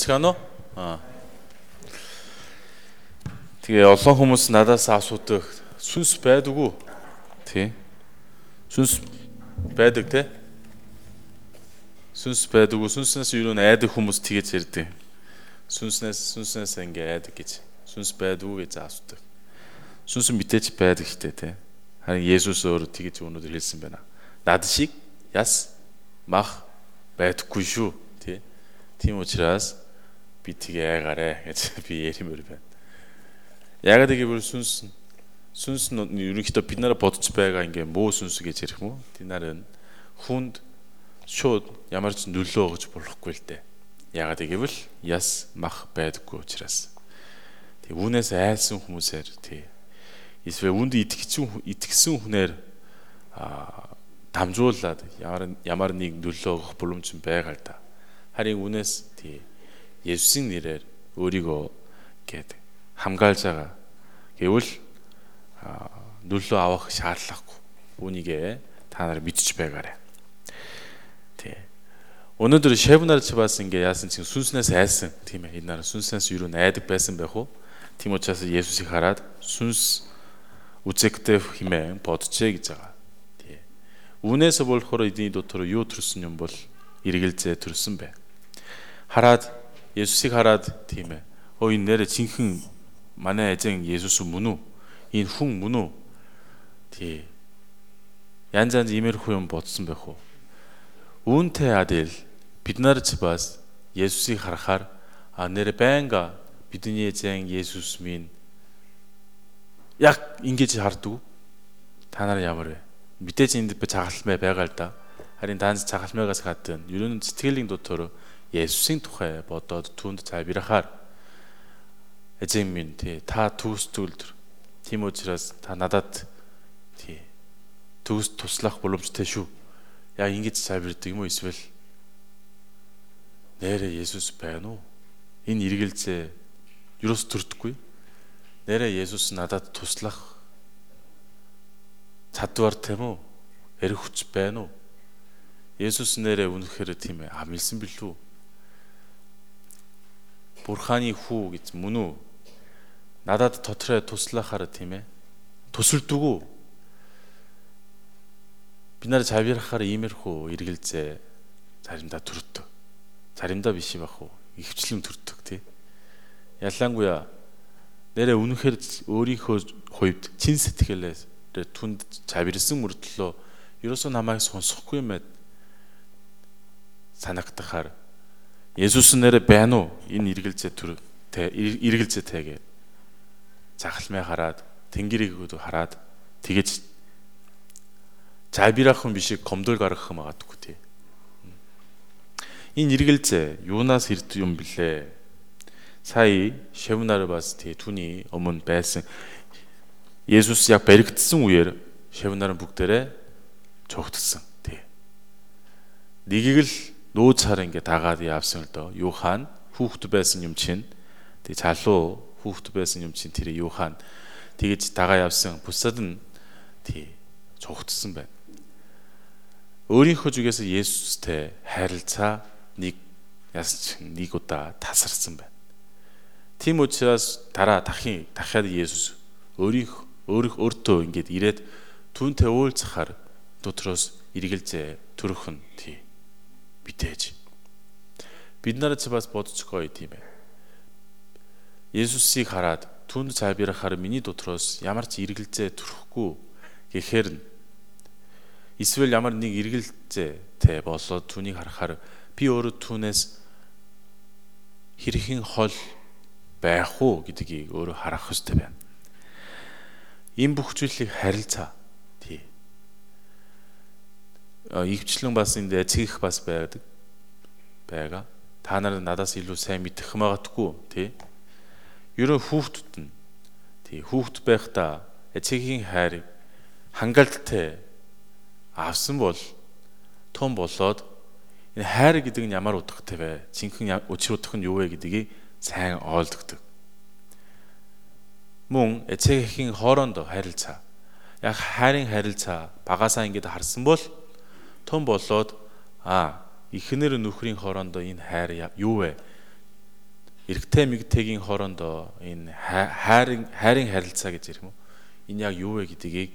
Скано? Аа. Тэгээ олон хүмүүс надаас асуудаг сүнс байдаг уу? Тий. Сүнс байдаг те? Сүнс байдаг уу? Сүнснээс юу найдаг хүмүүс тэгэж ярьдаг. Сүнснээс сүнснээс ингээ айдаг гэж. Сүнс байдаг уу гэж асуудаг. Сүнс мэдээж байдаг штэ те. Харин Есүс өөрөө тэгэж өнөөдөр хэлсэн байна. Над шиг яс мах байдаггүй шүү. Тий. Тийм учраас би тгээ айгаарэ гэж би яримээр байна. Ягаад гэвэл сүнс сүнс нь ерөнхийдөө бид нараа бодож байгаа ингээ муу сүнс гэж ярих юм уу? Тинаар нь хүнд шууд ямар ч нөлөө өгж болохгүй л дээ. Ягаад гэвэл яс мах байдаггүй учраас. Тэг үүнээс айлсан хүмүүсээр тий. Эсвэл үнд итгэсэн итгэсэн хүнээр а дамжуулаад ямар ямар нэг нөлөө өгөх боломж байгаа л да. Харин үнээс тий Есүсийн нэрээр өөрийгөө гээд хамгаалж байгаа. Гэвэл нөлөө авах шаардлагагүй. Үүнийгээ та нар мэдчих байгаарай. Тий. Өнөөдөр шавнаар ч бас ингээ яасан чинь сүнснээс айсан тийм ээ. Энэ нар сүнснээс юу найдаг байсан байх уу? Тийм учраас Есүсийг хараад сүнс үзэгтэй химээ боджээ гэж байгаа. Тий. Үүнээс болохоор эдний дотор юу төрсөн юм бол эргэлзээ төрсөн бай. Хараад Есүсийг хараад тийм ээ. Оо энэ нэрэ цинхэн манай эзэн Есүс мөн үү? Энэ хүн мөн үү? Тий. Янз янз иймэрхүү юм бодсон байх уу? Үүнтэй адил бид нар ч бас Есүсийг харахаар а нэр байнга бидний эзэн Есүс минь яг ингэж хардаг. Та нар ямар вэ? Мэдээж энд цагаалмай байгаа л да. Харин данс цагаалмайгаас гадна ерөн сэтгэлийн дотор Есүсийн тухай бодоод түнд цайбирахаар эзэн минь тий та түүсдүүлдэр тийм учраас та надад тий төгс туслах боломжтой шүү. Яа ингэж цайбирдаг юм уу эсвэл нэрэ Есүс байна уу? Энэ эргэлзээ юус төрдөггүй. Нэрэ Есүс надад туслах чадвар тийм үү? Эрх хүч байна уу? Есүс нэрэ үнэхээр тийм ээ амилсан билүү? Бурханы хүү гэж мөн үү? Надад дотроо туслахаар тийм ээ. Тусалдаг уу? Би нарыг цавьяарахаар иймэрхүү эргэлзээ заримдаа төрдөг. Заримдаа биш байх уу? Ихвчлэн төрдөг тий. Ялангуяа нэрэ үнэхээр өөрийнхөө хувьд чин сэтгэлээс түнд цавирсан мөртлөө ерөөсөө намайг сонсохгүй юм санагдахаар Есүс нэрэ байна уу? Энэ эргэлзээ төр эргэлзээтэйгээ захалмай хараад тэнгэрийг хараад тэгэж зайбираахан бишиг гомдол гаргах юм агадгүй тий. Энэ эргэлзээ юунаас ирд юм блэ? Сая шавнаар бас тий түүний өмнө байсан Есүс яг баригдсан үеэр шавнаар бүгдээрээ цогтсон тий. Нэгийг л нөөц хар ингээ дагаад явсан л доо. Юхан хүүхэд байсан юм чинь тэг залуу хүүхэд байсан юм чинь тэр Юхан тэгэж дагаа явсан. Бусад нь тий цугтсан байна. Өөрийнхөө зүгээс Есүстэй харилцаа нэг яс нэг удаа тасарсан байна. Тийм учраас дараа дахин дахиад Есүс өөрийнх өөрөх өөртөө ингээд ирээд түүнтэй уулзахаар дотроос эргэлзээ төрөх нь тий мэдээж. Бид нарт бас бодцгоо тийм ээ. Есүсийг хараад түнд цайбирахаар миний дотроос ямар ч эргэлзээ төрөхгүй гэхээр нь эсвэл ямар нэг эргэлзээтэй болоод түүнийг харахаар би өөрөө түүнээс хэрхэн хол байх уу гэдгийг өөрөө харах хэрэгтэй байна. Ийм бүх зүйлийг харилцаа ивчлэн бас энд цэгэх бас байдаг байгаа. Та нар надаас илүү сайн мэдэх магадгүй тий. Ерөн хүүхдүүд нь тий хүүхд байхдаа эцгийн хайр хангалттай авсан бол том болоод энэ хайр гэдэг нь ямар утгатай вэ? Цинхэн учир утга нь юу вэ гэдгийг сайн ойлгодог. Мөн эцгийн хоорондоо харилцаа. Яг хайрын харилцаа багасаа ингэж харсан бол том болоод а эхнэр нөхрийн хоорондоо энэ хайр юу вэ? эрэгтэй эмэгтэйгийн хоорондоо энэ хайрын хайрын харилцаа гэж ярих юм уу? Энэ яг юу вэ гэдгийг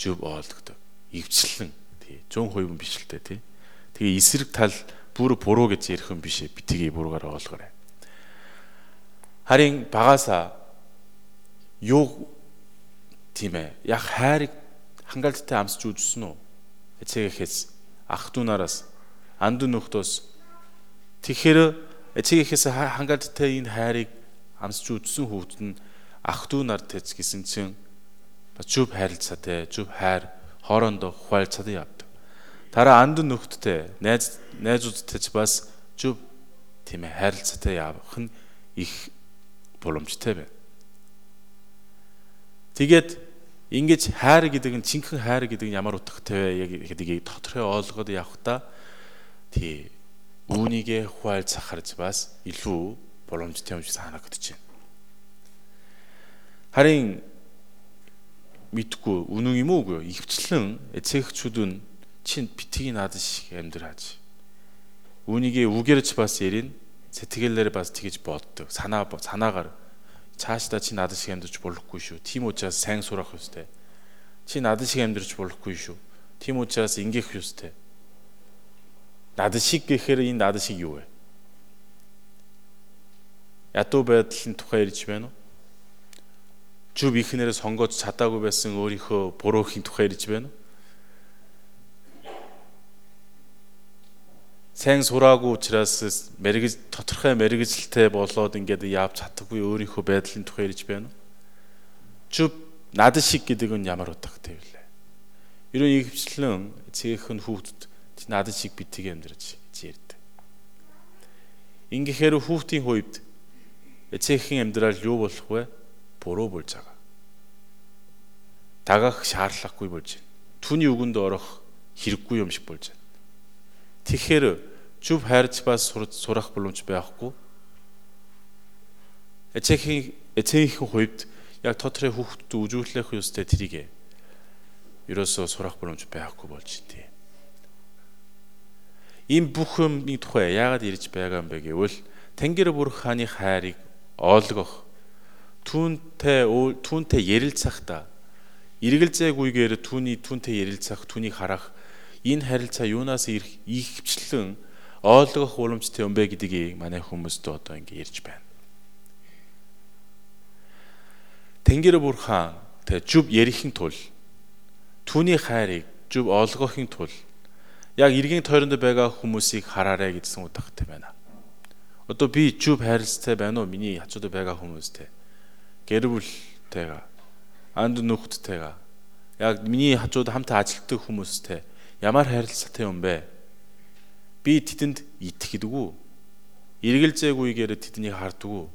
зөв ойлгодог. Ивчлэн тий. 100% биш л дээ тий. Тэгээ эсрэг тал бүр буруу гэж ярих юм биш ээ. Битгий буруугаар ойлгоорой. Харин багасаа юу тийм ээ. Яг хайрыг хангалттай амсч үзсэн үү? эцэгээс ах дүүнараас анд нүхтөөс тэгэхээр эцэгээс хангалттай энэ хайрыг амсч үдсэн хүүхэд нь ах дүүнаар тэц гэсэн чинь зөв харилцаатай зөв хайр хоорондоо хуайлцаад явдаг. Дараа анд нүхттэй найз найзуудтай ч бас зөв тийм ээ харилцаатай явах нь их боломжтой байна. Тэгээд Ингэж хайр гэдэг нь чинхэн хайр гэдэг нь ямар утгатай вэ гэдгийг тодорхой ойлгоод явахдаа тий үүнийгээ хуайлцах харж бас илүү боломжтой юм шиг санагдаж байна. Харин мэдгүй үнэн юм уугүй ивчлэн эцэгчүүд нь чинь битгий надад шиг амьдраач. Үүнийгээ үгэрч бас ярина сэтгэлээр бас тэгэж боддог. Санаа санаагаар цаашдаа чи надад шиг амьдарч болохгүй шүү. Тийм учраас сайн сурах ёстой. Чи надад шиг амьдарч болохгүй шүү. Тийм учраас ингээх ёстой. Надад шиг гэхээр энэ надад шиг юу вэ? Ядуу байдлын тухай ярьж байна уу? Зүв ихнэрээ сонгож чадаагүй байсан өөрийнхөө буруухийн тухай ярьж байна уу? Сайн сураагүй учраас мэрэгж тодорхой мэрэгжилтэй болоод ингээд яавч чадахгүй өөрийнхөө байдлын тухай ярьж байна? Зүв надад шиг гэдэг нь ямар утгатай вэ? Ерөө ихвчлэн цээгхэн хүүхдэд надад шиг битгий амьдраж ярьдаг. Ингэхээр хүүхдийн хувьд цээгхэн амьдрал юу болох вэ? Буруу болж байгаа. Дагах шаардлагагүй болж байна. Түүний үгэнд орох хэрэггүй юм шиг болж байна. Тэгэхээр зүв хайрч бас сурах боломж байхгүй. Эцэгхийн эцэгхийн хувьд яг тодорхой хүүхдэд үзүүлэх ёстой тэрийг ерөөсөө сурах боломж байхгүй болж тий. Ийм бүх юмны тухай яагаад ирж байгаа юм бэ гэвэл Тэнгэр бүр хааны хайрыг ойлгох түүнтэй түүнтэй ярилцахдаа эргэлзээгүйгээр түүний түүнтэй ярилцах түүнийг харах энэ харилцаа юунаас ирэх ихвчлэн ойлгох уламжтай юм бэ гэдгийг манай хүмүүст одоо ингэ ярьж байна. Тэнгэр бурхан тэг зүв ярихийн тул түүний хайрыг зүв олгохын тул яг эргийн тойронд байгаа хүмүүсийг хараарай гэдсэн утгатай байна. Одоо би зүв хайрлцтай байна уу? Миний хажууд байгаа хүмүүстэй. Гэр бүлтэйгээ, анд нөхдөдтэйгээ яг миний хажууд хамтаа ажилладаг хүмүүстэй ямар хайрлцаатай юм бэ? 비 디든 이특이두고 일길제고 이게르 디든이 하르두고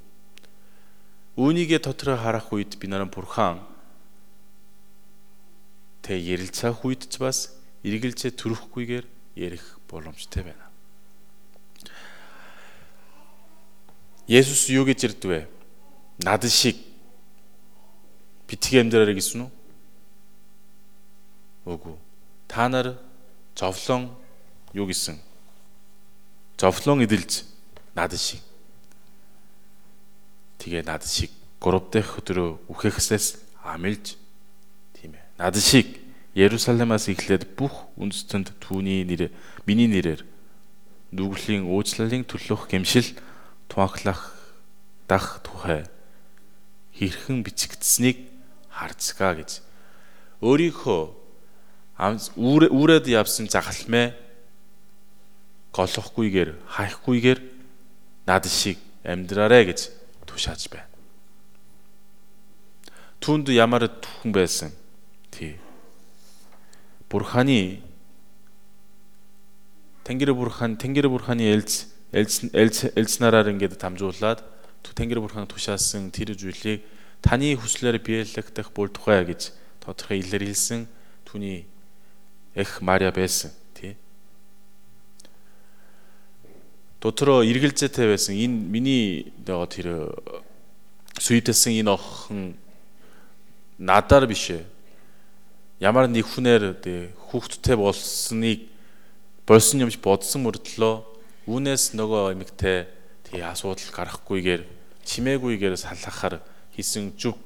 운이게 터트라 하라 호이트 비나는 보르캉 대 예릴차 호이트 츠바스 일길제 두르고 이게르 예릭 볼럼슈 테베나. 예수스 요게 찌르뚜에 나드식 비티겜드라르기 수노 오구 다나르 접성 요기승. Зовлон эдэлж надад шиг. Тэгээ надад шиг гурав дахь өдрөө үхэхсээс амилж тийм ээ надад шиг Ярусалимаас эхлээд бүх үндэстэнд түүний нэр миний нэрээр нүглийн уучлалын төлөх гэмшил туанхлах дах тухай хэрхэн бичигдсэнийг харцгаа гэж. Өөрийнхөө үүрээд явсан загалмай голохгүйгээр хайхгүйгээр над шиг амьдраарэ гэж тушааж байна. Түнд ямар түүхэн байсан. Тий. Бурханы Тэнгэр бурхан Тэнгэр бурханы элз элз элзнараар ингээд дамжуулаад Тэнгэр бурхан тушаасан тэр зүйлийг таны хүслээр биелэгдэх бүр тухай гэж тодорхой илэрхийлсэн түүний эх Мария байсан. Дотроо эргэлзээтэй байсан. Энэ миний нөгөө тэр сүйдэлсэн энэ охин надаар биш ээ. Ямар нэг хүнээр хүүхдтэй болсныг болсон юмч бодсон мөртлөө үүнээс нөгөө эмэгтэй тий асуудал гарахгүйгээр чимээгүйгээр салахаар хийсэн зүв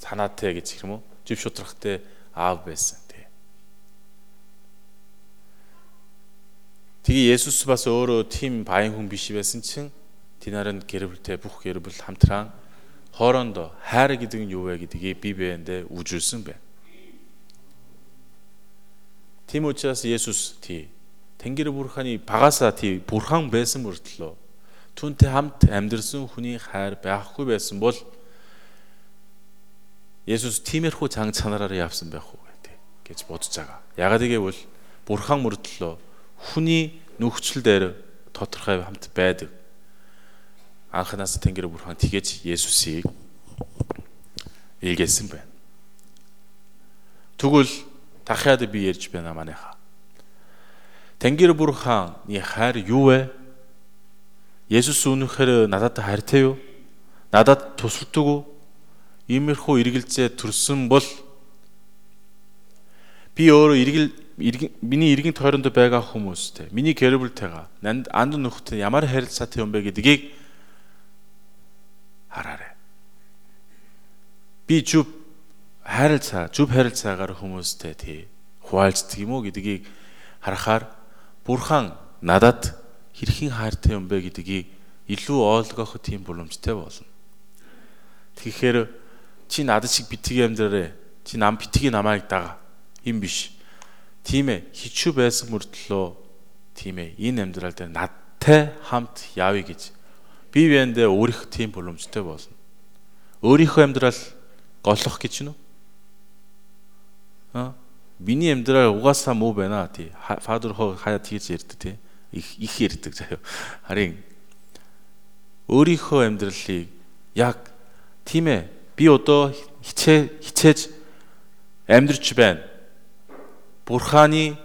санаатай гэж уу? Зүв шудрахтай аав байсан тий. Тэгээ Есүс бас өөрөө тийм баян хүн биш байсан чинь тэнаар нь гэр бүлтэй бүх гэр бүл хамтран хоорондоо хайр гэдэг нь юу вэ гэдгийг бие биендээ үжилсэн байна. Тийм учраас Есүс тий Тэнгэр бурханы багасаа тий бурхан байсан мөртлөө түүнтэй хамт амьдэрсэн хүний хайр байхгүй байсан бол Есүс тиймэрхүү цанг цанараар явсан байх уу гэж бодож байгаа. Ягаад гэвэл бурхан мөрдлөө хүний нөхцөл дээр тодорхой хамт байдаг. Анханаас Тэнгэр бурхан тэгэж Есүсийг илгээсэн байна. Тэгвэл дахиад би ярьж байна манайха. Тэнгэр бурханы хайр юу вэ? Есүс үнэхээр надад хайртай юу? Надад тусалдаг уу? Иймэрхүү эргэлзээ төрсөн бол би өөрөө эргэл миний иргэн тойронд байгаа хүмүүстэй миний гэр бүлтэйгээ анд нөхдөд ямар харилцаатай юм бэ гэдгийг хараарай. Би зүв харилцаа, зүв харилцаагаар хүмүүстэй тий хуваалцдаг юм уу гэдгийг харахаар Бурхан надад хэрхэн хайртай юм бэ гэдгийг илүү ойлгох тийм боломжтой болно. Тэгэхээр чи надад шиг битгий амьдраарэ. Чи нам битгий намайг дага. Им биш. Тийм ээ. Хичүү байсан мөртлөө тийм ээ. Энэ амьдрал дээр надтай хамт явъя гэж бие биендээ өөрих тийм боломжтой болно. Өөрийнхөө амьдрал голох гэж нь үү? Аа миний амьдрал угаасаа муу байна тий. Фадер хоо хаяа тийж ярьдаг тий. Их их ярьдаг заяа. Харин өөрийнхөө амьдралыг яг тийм ээ би одоо хичээ хичээж амьдрч байна Бурханы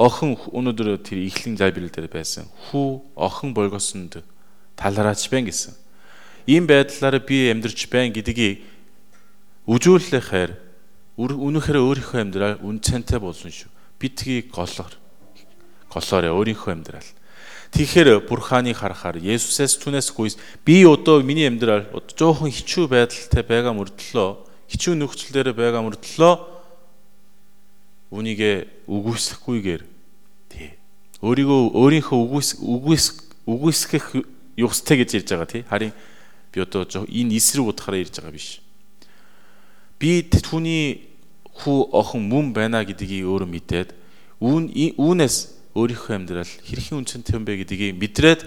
охин өнөөдөр тэр ихлэн зайбил дээр байсан хүү охин болгосонд талараач байна гэсэн. Ийм байдлаар би амьдарч байна гэдгийг үжүүлэхээр үнэхээр өөрийнхөө амьдрал үнцэнтэй болсон шүү. Битгий голоор голоорэ өөрийнхөө амьдрал. Тэгэхээр бурханы харахаар Есүсээс түнэс гүйс би одоо миний амьдрал жоохон хичүү байдалтай байгаа мөртлөө хичүү нөхцөл дээр байгаа мөртлөө Үүнийг үгүйсэхгүйгээр тий. Өөрийгөө өөрийнхөө үгүйс үгүйс үгүйсгэх ёстой гэж ярьж байгаа тий. Харин би одоо энэ эсрэг утгаараа ярьж байгаа биш. Би түүний хүү охин мөн байна гэдгийг өөрөө мэдээд үүн үүнээс өөрийнхөө амьдрал хэрхэн үнцэнтэй юм бэ гэдгийг мэдрээд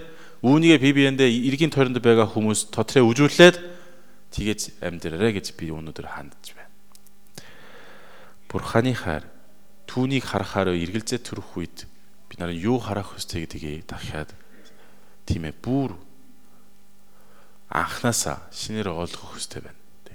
үүнийгээ би биендээ эргийн тойронд байгаа хүмүүс дотроо үжүүлээд тэгэж амьдраарэ гэж би өнөөдөр хандж байна. Бурханы хайр түүнийг харахаар эргэлзээ төрөх үед бид нарыг юу харах хүстэй гэдгийг дахиад тийм ээ бүр анханасаа шинээр ойлгох хүстэй байна.